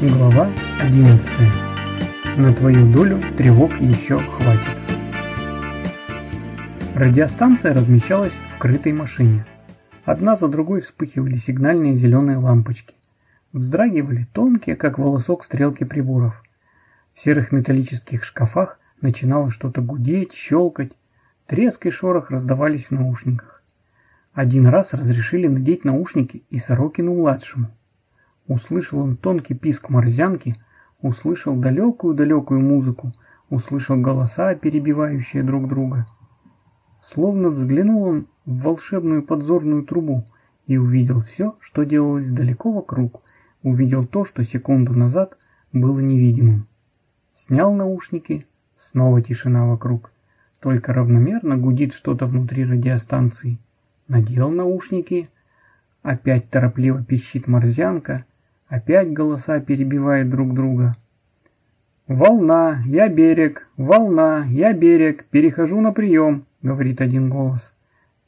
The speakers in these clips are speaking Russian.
Глава 11. На твою долю тревог еще хватит. Радиостанция размещалась в крытой машине. Одна за другой вспыхивали сигнальные зеленые лампочки. Вздрагивали тонкие, как волосок, стрелки приборов. В серых металлических шкафах начинало что-то гудеть, щелкать. Треск и шорох раздавались в наушниках. Один раз разрешили надеть наушники и Сорокину-младшему – Услышал он тонкий писк морзянки, услышал далекую-далекую музыку, услышал голоса, перебивающие друг друга. Словно взглянул он в волшебную подзорную трубу и увидел все, что делалось далеко вокруг, увидел то, что секунду назад было невидимым. Снял наушники, снова тишина вокруг, только равномерно гудит что-то внутри радиостанции. Надел наушники, опять торопливо пищит морзянка, Опять голоса перебивают друг друга. «Волна, я берег, волна, я берег, перехожу на прием», — говорит один голос.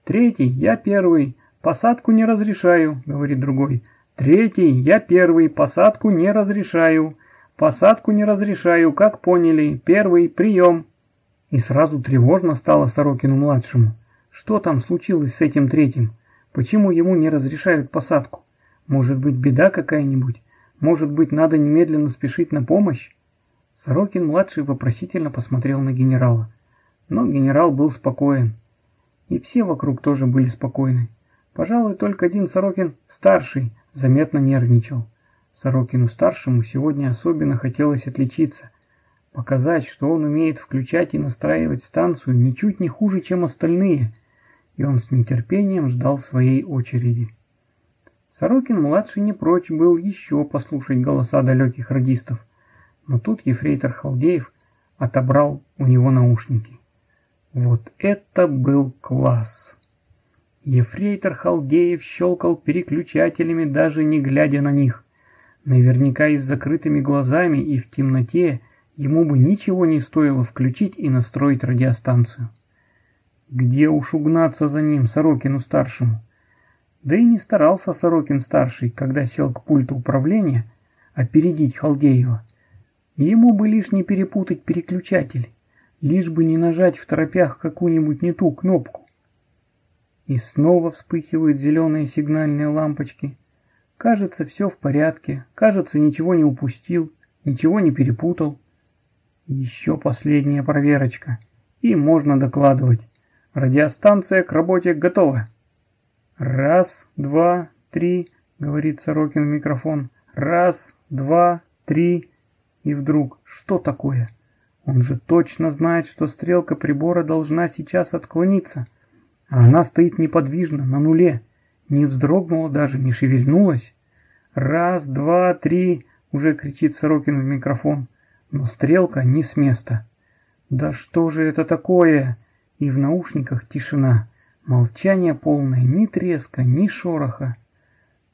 «Третий, я первый, посадку не разрешаю», — говорит другой. «Третий, я первый, посадку не разрешаю, посадку не разрешаю, как поняли, первый, прием». И сразу тревожно стало Сорокину-младшему. Что там случилось с этим третьим? Почему ему не разрешают посадку? Может быть, беда какая-нибудь? Может быть, надо немедленно спешить на помощь? Сорокин-младший вопросительно посмотрел на генерала. Но генерал был спокоен. И все вокруг тоже были спокойны. Пожалуй, только один Сорокин-старший заметно нервничал. Сорокину-старшему сегодня особенно хотелось отличиться. Показать, что он умеет включать и настраивать станцию ничуть не хуже, чем остальные. И он с нетерпением ждал своей очереди. Сорокин-младший не прочь был еще послушать голоса далеких радистов, но тут ефрейтор Халдеев отобрал у него наушники. Вот это был класс! Ефрейтор Халдеев щелкал переключателями, даже не глядя на них. Наверняка и с закрытыми глазами и в темноте ему бы ничего не стоило включить и настроить радиостанцию. Где уж угнаться за ним, Сорокину-старшему? Да и не старался Сорокин-старший, когда сел к пульту управления, опередить Халдеева. Ему бы лишь не перепутать переключатель, лишь бы не нажать в торопях какую-нибудь не ту кнопку. И снова вспыхивают зеленые сигнальные лампочки. Кажется, все в порядке, кажется, ничего не упустил, ничего не перепутал. Еще последняя проверочка, и можно докладывать. Радиостанция к работе готова. «Раз, два, три», — говорит Сорокин в микрофон. «Раз, два, три». И вдруг, что такое? Он же точно знает, что стрелка прибора должна сейчас отклониться. А она стоит неподвижно, на нуле. Не вздрогнула даже, не шевельнулась. «Раз, два, три», — уже кричит Сорокин в микрофон. Но стрелка не с места. «Да что же это такое?» И в наушниках тишина. Молчание полное, ни треска, ни шороха.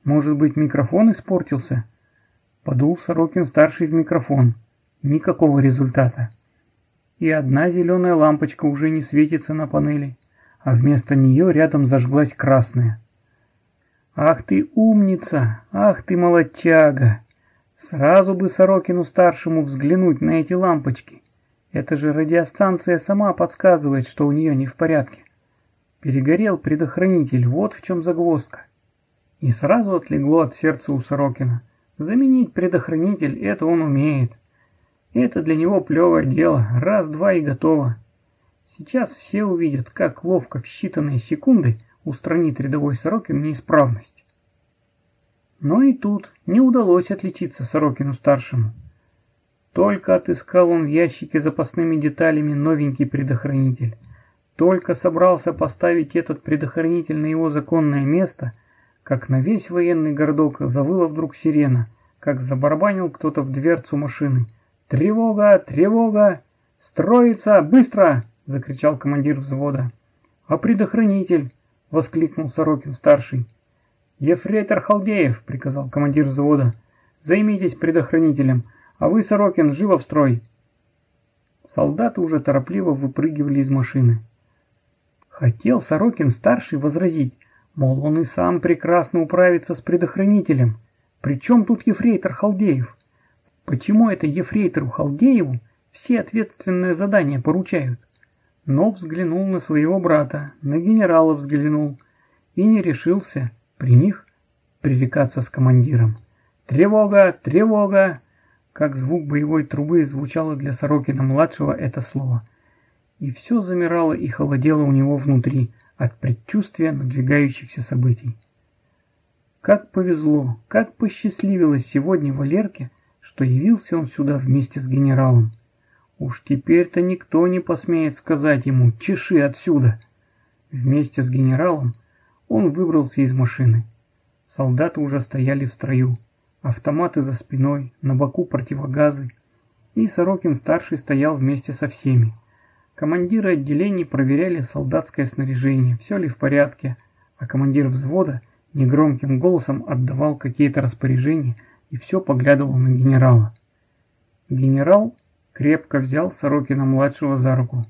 Может быть, микрофон испортился? Подул Сорокин-старший в микрофон. Никакого результата. И одна зеленая лампочка уже не светится на панели, а вместо нее рядом зажглась красная. «Ах ты умница! Ах ты молодчага! Сразу бы Сорокину-старшему взглянуть на эти лампочки. Это же радиостанция сама подсказывает, что у нее не в порядке. Перегорел предохранитель, вот в чем загвоздка. И сразу отлегло от сердца у Сорокина. Заменить предохранитель – это он умеет. Это для него плевое дело, раз-два и готово. Сейчас все увидят, как ловко в считанные секунды устранит рядовой Сорокин неисправность. Но и тут не удалось отличиться Сорокину-старшему. Только отыскал он в ящике запасными деталями новенький предохранитель – только собрался поставить этот предохранитель на его законное место, как на весь военный городок завыла вдруг сирена, как забарабанил кто-то в дверцу машины. «Тревога! Тревога! Строится! Быстро!» — закричал командир взвода. «А предохранитель?» — воскликнул Сорокин-старший. «Ефрейтор Халдеев!» — приказал командир взвода. «Займитесь предохранителем, а вы, Сорокин, живо в строй!» Солдаты уже торопливо выпрыгивали из машины. Хотел Сорокин-старший возразить, мол, он и сам прекрасно управится с предохранителем. Причем тут ефрейтор Халдеев? Почему это ефрейтору Халдееву все ответственные задания поручают? Но взглянул на своего брата, на генерала взглянул и не решился при них пререкаться с командиром. «Тревога! Тревога!» Как звук боевой трубы звучало для Сорокина-младшего это слово. И все замирало и холодело у него внутри от предчувствия надвигающихся событий. Как повезло, как посчастливилось сегодня Валерке, что явился он сюда вместе с генералом. Уж теперь-то никто не посмеет сказать ему «чеши отсюда». Вместе с генералом он выбрался из машины. Солдаты уже стояли в строю автоматы за спиной, на боку противогазы, и Сорокин-старший стоял вместе со всеми. Командиры отделений проверяли солдатское снаряжение, все ли в порядке, а командир взвода негромким голосом отдавал какие-то распоряжения и все поглядывал на генерала. Генерал крепко взял Сорокина-младшего за руку.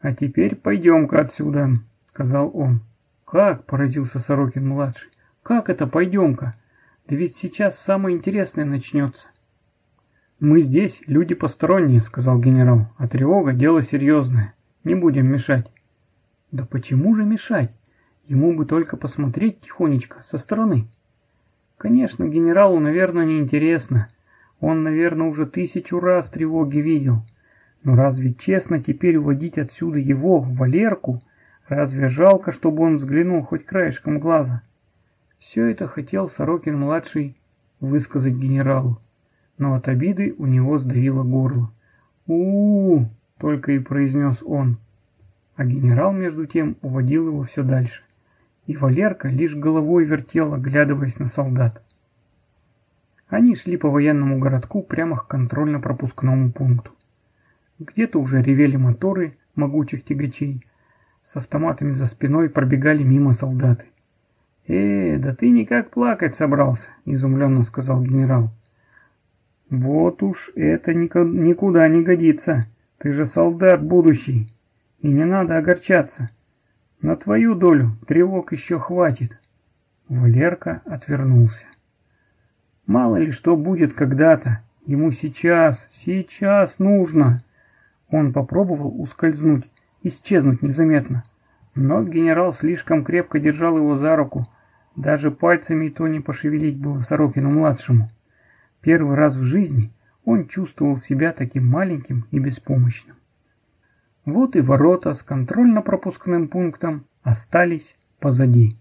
«А теперь пойдем-ка отсюда», — сказал он. «Как?» — поразился Сорокин-младший. «Как это пойдем-ка?» Да ведь сейчас самое интересное начнется. «Мы здесь люди посторонние», — сказал генерал, — «а тревога — дело серьезное. Не будем мешать». «Да почему же мешать? Ему бы только посмотреть тихонечко, со стороны». Конечно, генералу, наверное, неинтересно. Он, наверное, уже тысячу раз тревоги видел. Но разве честно теперь уводить отсюда его, Валерку? Разве жалко, чтобы он взглянул хоть краешком глаза? Все это хотел Сорокин-младший высказать генералу, но от обиды у него сдавило горло. у, -у, -у только и произнес он. А генерал, между тем, уводил его все дальше. И Валерка лишь головой вертел, оглядываясь на солдат. Они шли по военному городку прямо к контрольно-пропускному пункту. Где-то уже ревели моторы могучих тягачей, с автоматами за спиной пробегали мимо солдаты. «Э, да ты никак плакать собрался», — изумленно сказал генерал. «Вот уж это никуда не годится. Ты же солдат будущий, и не надо огорчаться. На твою долю тревог еще хватит». Валерка отвернулся. «Мало ли что будет когда-то. Ему сейчас, сейчас нужно». Он попробовал ускользнуть, исчезнуть незаметно. Но генерал слишком крепко держал его за руку, даже пальцами и то не пошевелить было Сорокину-младшему. Первый раз в жизни он чувствовал себя таким маленьким и беспомощным. Вот и ворота с контрольно-пропускным пунктом остались позади.